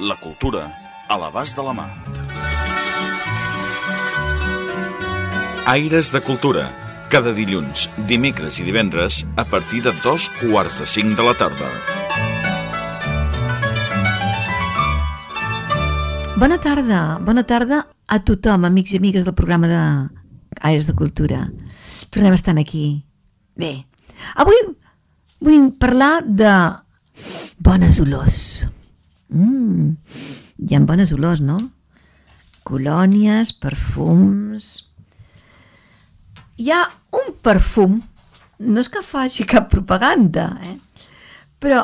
La cultura a l'abast de la mà. Aires de Cultura. Cada dilluns, dimecres i divendres a partir de dos quarts de cinc de la tarda. Bona tarda, bona tarda a tothom, amics i amigues del programa de Aires de Cultura. Tornem a estar aquí. Bé, avui vull parlar de bones olors. Mm, hi ha bones olors, no? Colònies, perfums... Hi ha un perfum, no és que faci cap propaganda, eh? però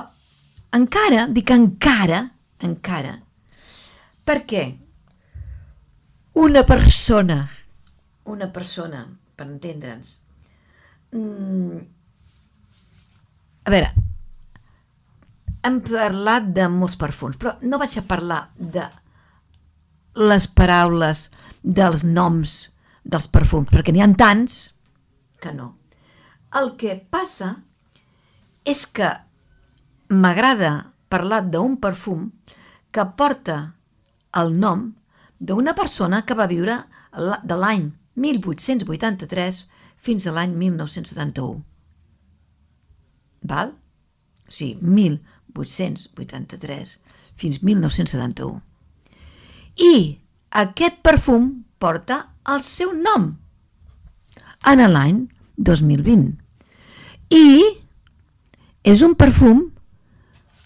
encara, dic encara, encara, perquè una persona, una persona, per entendre'ns, mm, a veure, hem parlat de molts perfums, però no vaig a parlar de les paraules, dels noms dels perfums, perquè n'hi ha tants que no. El que passa és que m'agrada parlar d'un perfum que porta el nom d'una persona que va viure de l'any 1883 fins a l'any 1971. Val? O sigui, 1883 fins 1971. I aquest perfum porta el seu nom en l'any 2020. I és un perfum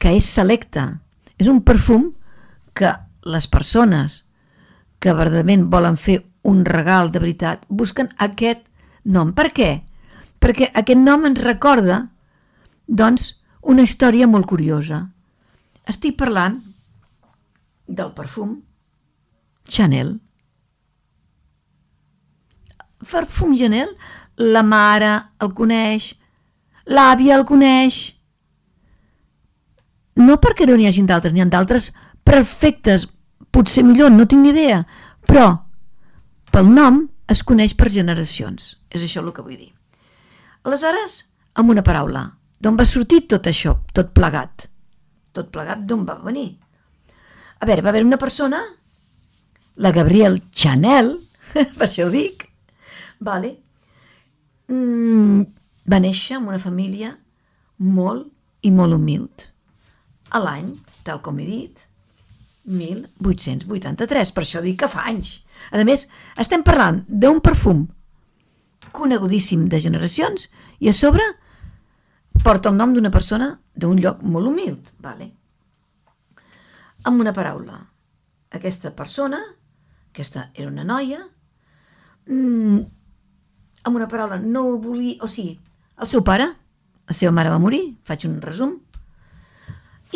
que és selecte. És un perfum que les persones que verdament volen fer un regal de veritat busquen aquest nom. Per què? Perquè aquest nom ens recorda doncs una història molt curiosa. Estic parlant del perfum Chanel. Perfum Chanel, la mare el coneix, l'àvia el coneix. No perquè no n'hi hagin d'altres, n'hi ha d'altres perfectes, potser millor, no tinc ni idea, però pel nom es coneix per generacions. És això el que vull dir. Aleshores, amb una paraula, d'on va sortir tot això, tot plegat? Tot plegat d'on va venir? A veure, va haver una persona, la Gabriel Chanel, per això ho dic, vale? Mm, va néixer en una família molt i molt humil. A l'any, tal com he dit, 1883, per això dic que fa anys. A més, estem parlant d'un perfum conegudíssim de generacions i a sobre porta el nom d'una persona d'un lloc molt humil. Vale? Amb una paraula, aquesta persona, aquesta era una noia, mmm, amb una paraula no volia, o sigui, el seu pare, la seva mare va morir, faig un resum,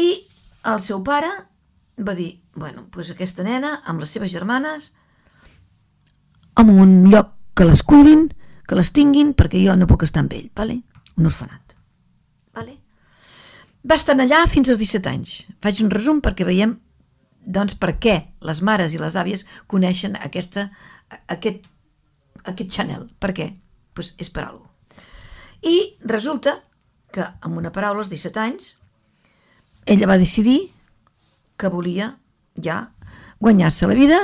i el seu pare va dir, bueno, doncs aquesta nena amb les seves germanes en un lloc que les cuidin, que les tinguin, perquè jo no puc estar amb ell, vale? un orfenat. Va estar allà fins als 17 anys. Faig un resum perquè veiem doncs, per què les mares i les àvies coneixen aquesta, aquest, aquest Chanel. Per què? Pues és per alguna I resulta que, amb una paraula, als 17 anys, ella va decidir que volia ja guanyar-se la vida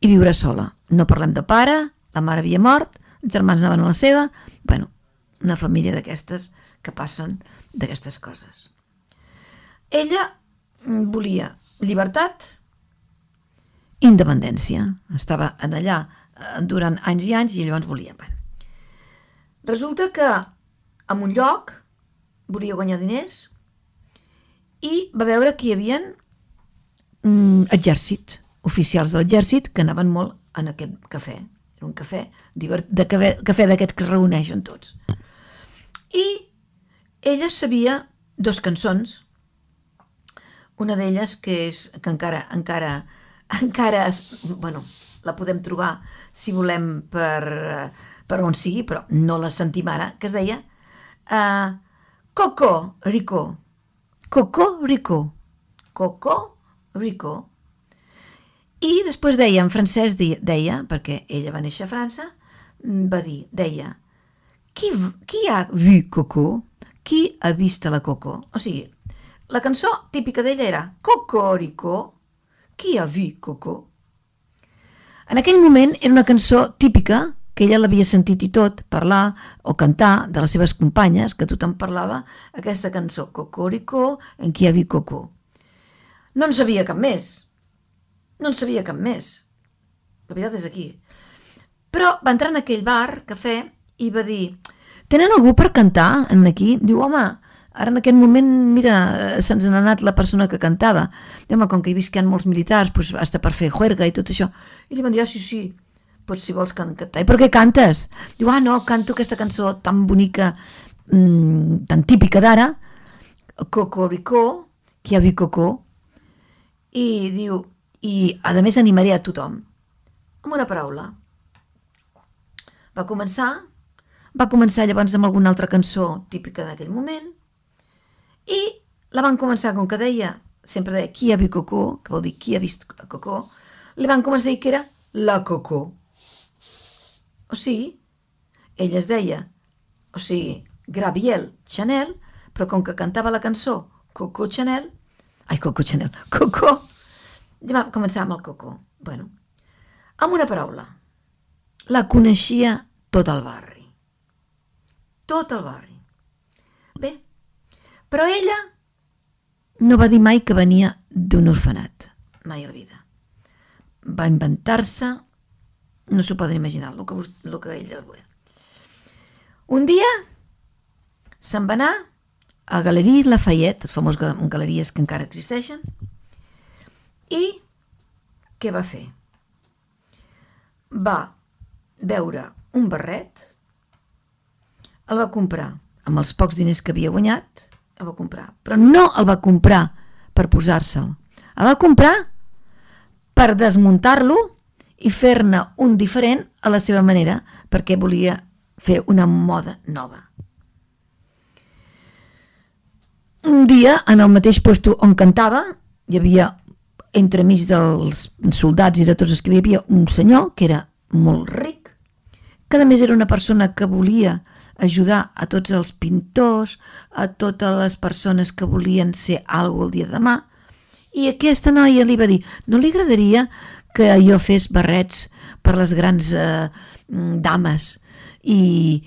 i viure sola. No parlem de pare, la mare havia mort, els germans anaven a la seva, bueno, una família d'aquestes que passen d'aquestes coses. Ella volia llibertat, independència. Estava en allà eh, durant anys i anys i llavors volia. Bueno. Resulta que en un lloc volia guanyar diners i va veure que hi havia mm, exèrcit, oficials de l'exèrcit que anaven molt en aquest cafè. Era un cafè, de cafè, cafè d'aquest que es reuneixen tots. I ella sabia dos cançons, una d'elles que és que encara encara encara bueno, la podem trobar si volem per, per on sigui, però no la sentim ara, que es deia uh, Coco Rico. Coco Rico. Coco Rico. I després deia, en francès deia, perquè ella va néixer a França, mm, va dir, deia, qui, qui ha vu Coco? Qui ha vist la Coco? O sigui, la cançó típica d'ella era Cocorico. Qui ha vu Coco? En aquell moment era una cançó típica que ella l'havia sentit i tot parlar o cantar de les seves companyes, que tothom parlava aquesta cançó, Cocorico, en qui ha vu Coco. No en sabia cap més. No en sabia cap més. La veritat és aquí. Però va entrar en aquell bar, cafè, i va dir tenen algú per cantar en aquí? Diu, home, ara en aquest moment, mira, eh, se'ns n'ha anat la persona que cantava. I, home, com que que hi ha molts militars, doncs, hasta per fer juerga i tot això. I li van dir, ah, sí, sí, pots si vols can- cantar. I per què cantes? Diu, ah, no, canto aquesta cançó tan bonica, mmm, tan típica d'ara, Cocorico, qui ha vist Coco, i diu, i a més animaré a tothom, amb una paraula. Va començar, va començar llavors amb alguna altra cançó típica d'aquell moment, i la van començar, com que deia, sempre deia qui ha vist Coco, que vol dir qui ha vist Coco, li van començar a dir que era la Coco. O sigui, ella es deia, o sigui, Graviel Chanel, però com que cantava la cançó Coco Chanel, ai, Coco Chanel, Coco, ja va començar amb el Coco. Bueno, amb una paraula, la coneixia tot el barri. Tot el barri. Bé, però ella no va dir mai que venia d'un orfenat, mai a la vida. Va inventar-se, no s'ho poden imaginar, el que, el que ella va. Un dia se'n va anar a Galeries Lafayette, les famoses ga- galeries que encara existeixen, i què va fer? Va veure un barret, el va comprar. Amb els pocs diners que havia guanyat, el va comprar, però no el va comprar per posar-se'l, el va comprar per desmuntar-lo i fer-ne un diferent a la seva manera, perquè volia fer una moda nova. Un dia, en el mateix puesto on cantava, hi havia entremig dels soldats i de tots els que hi havia un senyor que era molt ric, que a més era una persona que volia ajudar a tots els pintors, a totes les persones que volien ser alguna el dia de demà, i aquesta noia li va dir, no li agradaria que jo fes barrets per les grans eh, mm, dames? I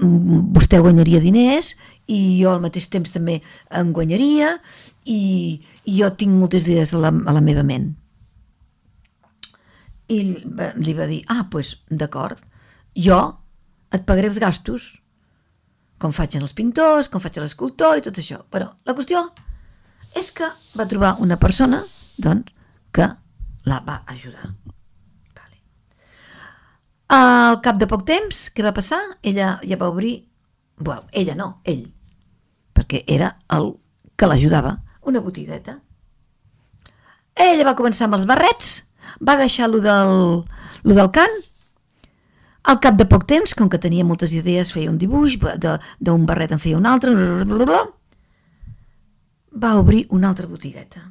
mm, vostè guanyaria diners i jo al mateix temps també em guanyaria i, i jo tinc moltes idees a la, a la meva ment. I li va, li va dir, ah, doncs pues, d'acord, jo et pagaré els gastos, com faig els pintors, com faig l'escultor i tot això. Però la qüestió és que va trobar una persona, doncs, que la va ajudar. Vale. Al cap de poc temps, què va passar? Ella ja va obrir... Bueno, ella no, ell, perquè era el que l'ajudava, una botigueta. Ella va començar amb els barrets, va deixar lo del, lo del cant, al cap de poc temps, com que tenia moltes idees, feia un dibuix, d'un barret en feia un altre, blablabla, va obrir una altra botigueta.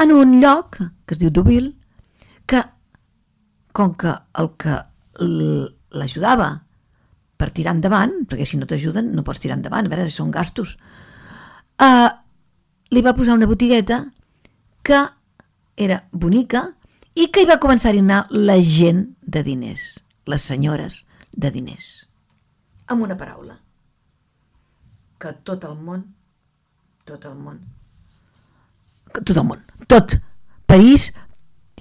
En un lloc que es diu Deauville, que com que el que l'ajudava per tirar endavant, perquè si no t'ajuden no pots tirar endavant, a veure, són gastos, uh, li va posar una botigueta que era bonica i que hi va començar a anar la gent de diners, les senyores de diners. Amb una paraula. Que tot el món, tot el món, que tot el món, tot París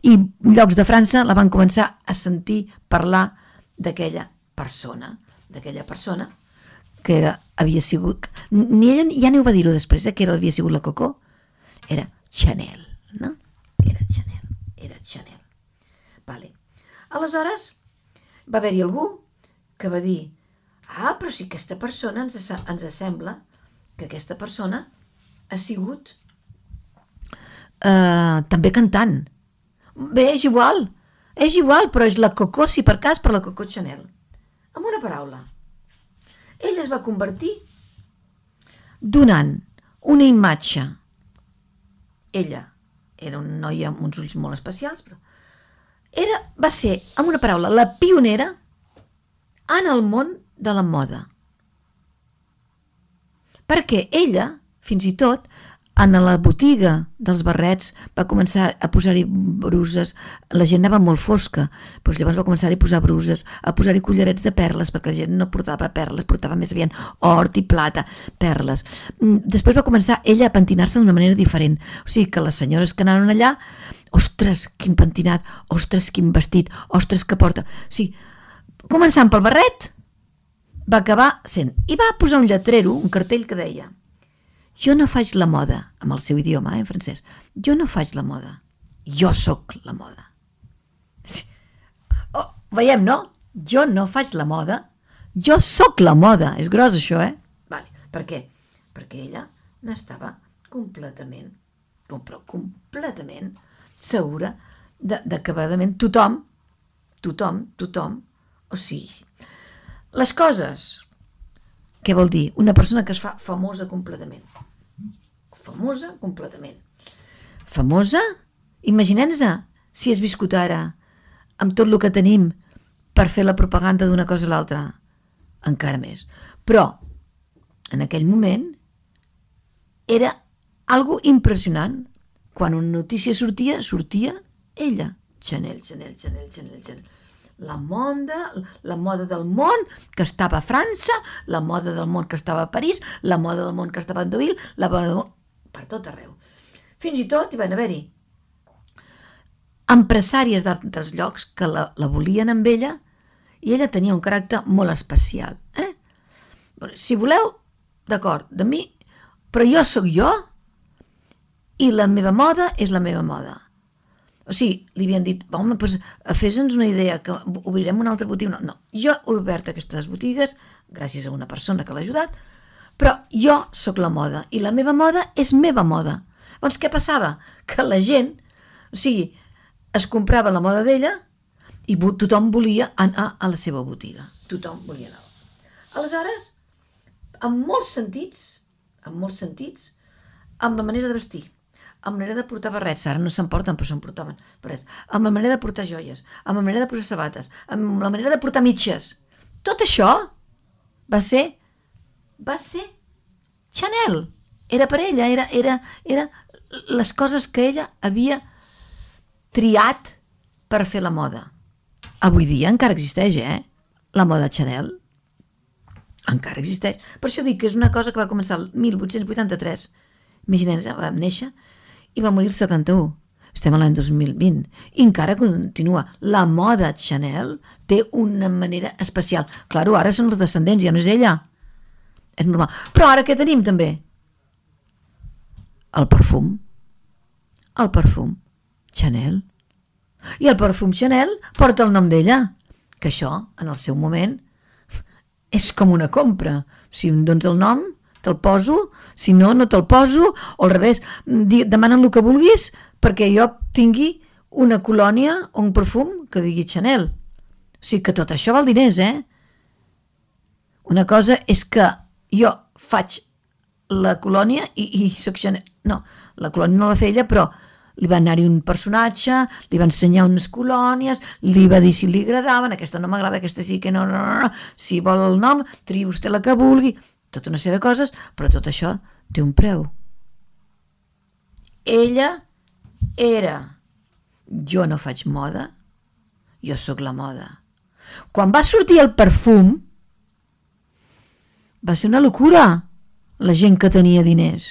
i llocs de França la van començar a sentir parlar d'aquella persona, d'aquella persona que era, havia sigut, ni ella ja ni ho va dir-ho després, eh, que era, havia sigut la Coco, era Chanel, no? Era Chanel, era Chanel. Vale. Aleshores, va haver-hi algú que va dir ah, però si aquesta persona ens, ens sembla que aquesta persona ha sigut eh, també cantant. Bé, és igual, és igual, però és la Coco, si per cas, per la Coco Chanel. Amb una paraula. Ella es va convertir donant una imatge. Ella era una noia amb uns ulls molt especials, però era, va ser, amb una paraula, la pionera en el món de la moda. Perquè ella, fins i tot, en la botiga dels barrets va començar a posar-hi bruses, la gent anava molt fosca, doncs llavors va començar a posar bruses, a posar-hi collarets de perles, perquè la gent no portava perles, portava més aviat hort i plata, perles. Mm, després va començar ella a pentinar-se d'una manera diferent, o sigui que les senyores que anaven allà, ostres, quin pentinat, ostres, quin vestit, ostres, que porta... Sigui, començant pel barret, va acabar sent, i va posar un lletrero, un cartell que deia jo no faig la moda, amb el seu idioma, eh, en francès. Jo no faig la moda. Jo sóc la moda. Sí. Oh, veiem, no? Jo no faig la moda. Jo sóc la moda. És gros, això, eh? Vale. Per què? Perquè ella n'estava completament, però completament segura de, de que tothom, tothom, tothom, o sigui, les coses, què vol dir? Una persona que es fa famosa completament famosa completament. Famosa? Imaginem-nos si has viscut ara amb tot el que tenim per fer la propaganda d'una cosa a l'altra. Encara més. Però, en aquell moment, era algo impressionant. Quan una notícia sortia, sortia ella. Chanel, Chanel, Chanel, Chanel, Chanel. La moda, la moda del món que estava a França, la moda del món que estava a París, la moda del món que estava a Deauville, la moda del món per tot arreu. Fins i tot hi van haver-hi empresàries d'altres llocs que la, la volien amb ella i ella tenia un caràcter molt especial. Eh? Si voleu, d'acord, de mi, però jo sóc jo i la meva moda és la meva moda. O sigui, li havien dit, home, doncs, fes-nos una idea, que obrirem una altra botiga. No, no, jo he obert aquestes botigues gràcies a una persona que l'ha ajudat, però jo sóc la moda i la meva moda és meva moda. Doncs què passava? Que la gent, o sigui, es comprava la moda d'ella i tothom volia anar a la seva botiga. Tothom volia anar. Aleshores, en molts sentits, en molts sentits, amb la manera de vestir, amb la manera de portar barrets, ara no se'n porten però se'n portaven barrets, amb la manera de portar joies, amb la manera de posar sabates, amb la manera de portar mitges. Tot això va ser va ser Chanel. Era per ella, era, era, era les coses que ella havia triat per fer la moda. Avui dia encara existeix, eh? La moda Chanel. Encara existeix. Per això dic que és una cosa que va començar el 1883. Imaginem, va néixer i va morir el 71. Estem a l'any 2020 i encara continua. La moda Chanel té una manera especial. Claro, ara són els descendents, ja no és ella és normal. Però ara què tenim també? El perfum. El perfum. Chanel. I el perfum Chanel porta el nom d'ella, que això, en el seu moment, és com una compra. Si em dones el nom, te'l poso, si no, no te'l poso, o al revés, demanen el que vulguis perquè jo tingui una colònia o un perfum que digui Chanel. O sigui que tot això val diners, eh? Una cosa és que jo faig la colònia i, i soc jo... No, la colònia no la feia ella, però li va anar-hi un personatge, li va ensenyar unes colònies, li va dir si li agradaven, aquesta no m'agrada, aquesta sí que no, no, no, no, si vol el nom, triï vostè la que vulgui, tota una sèrie de coses, però tot això té un preu. Ella era, jo no faig moda, jo sóc la moda. Quan va sortir el perfum, va ser una locura la gent que tenia diners.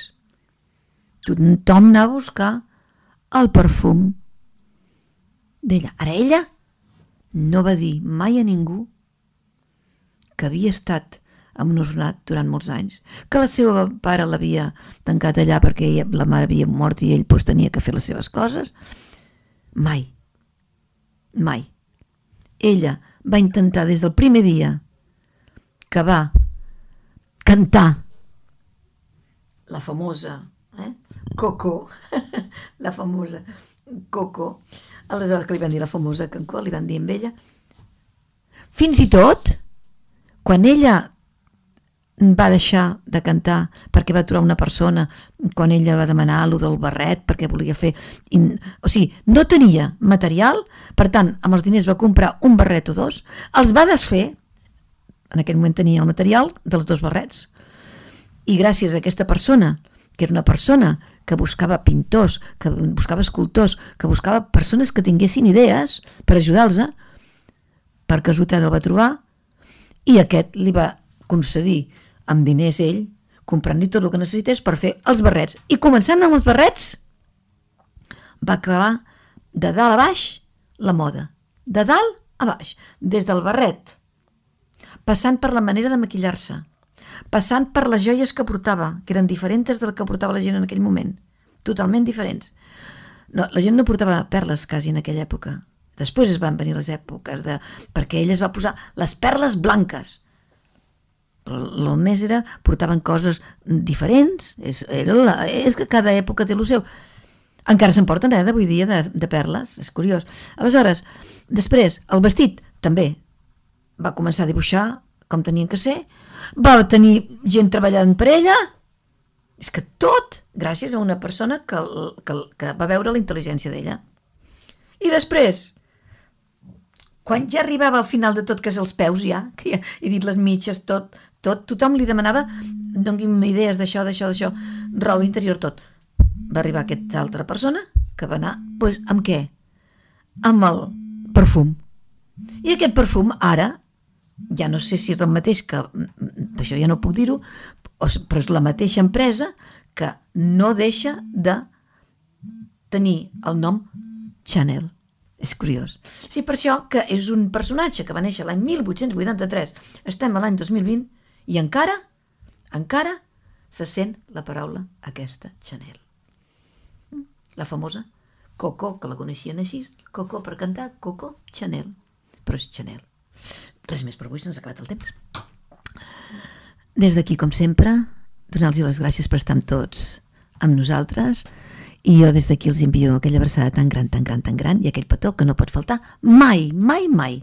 Tothom anava a buscar el perfum d'ella. Ara ella no va dir mai a ningú que havia estat en un orfenat durant molts anys, que la seva pare l'havia tancat allà perquè ella, la mare havia mort i ell pues, tenia que fer les seves coses. Mai. Mai. Ella va intentar des del primer dia que va cantar la famosa, eh? Coco, la famosa Coco. Aleshores que li van dir la famosa Cancó, li van dir amb ella. Fins i tot, quan ella va deixar de cantar perquè va aturar una persona quan ella va demanar allò del barret perquè volia fer... O sigui, no tenia material, per tant, amb els diners va comprar un barret o dos, els va desfer, en aquell moment tenia el material dels dos barrets, i gràcies a aquesta persona, que era una persona que buscava pintors, que buscava escultors, que buscava persones que tinguessin idees per ajudar-los, per casutat el va trobar, i aquest li va concedir amb diners ell, comprant-li tot el que necessités per fer els barrets. I començant amb els barrets, va acabar de dalt a baix la moda. De dalt a baix. Des del barret, passant per la manera de maquillar-se, passant per les joies que portava, que eren diferents del que portava la gent en aquell moment. Totalment diferents. No, la gent no portava perles quasi en aquella època. Després es van venir les èpoques de... perquè ella es va posar les perles blanques el més era, portaven coses diferents, és, era la, és que cada època té el seu. Encara se'n porten, eh, d'avui dia, de, de perles, és curiós. Aleshores, després, el vestit, també, va començar a dibuixar com tenien que ser, va tenir gent treballant per ella, és que tot gràcies a una persona que, que, que va veure la intel·ligència d'ella. I després, quan ja arribava al final de tot, que és els peus ja, que ja he dit les mitges, tot, tot, tothom li demanava doni'm idees d'això, d'això, d'això, roba interior, tot. Va arribar aquesta altra persona que va anar, pues, amb què? Amb el perfum. I aquest perfum ara, ja no sé si és el mateix que, això ja no puc dir-ho, però és la mateixa empresa que no deixa de tenir el nom Chanel. És curiós. Sí, per això que és un personatge que va néixer l'any 1883, estem a l'any 2020, i encara, encara se sent la paraula aquesta, Chanel. La famosa Coco, que la coneixien així, Coco per cantar, Coco Chanel. Però és Chanel. Res més per avui, se'ns ha acabat el temps. Des d'aquí, com sempre, donar-los les gràcies per estar amb tots amb nosaltres i jo des d'aquí els envio aquella abraçada tan gran, tan gran, tan gran i aquell petó que no pot faltar mai, mai, mai.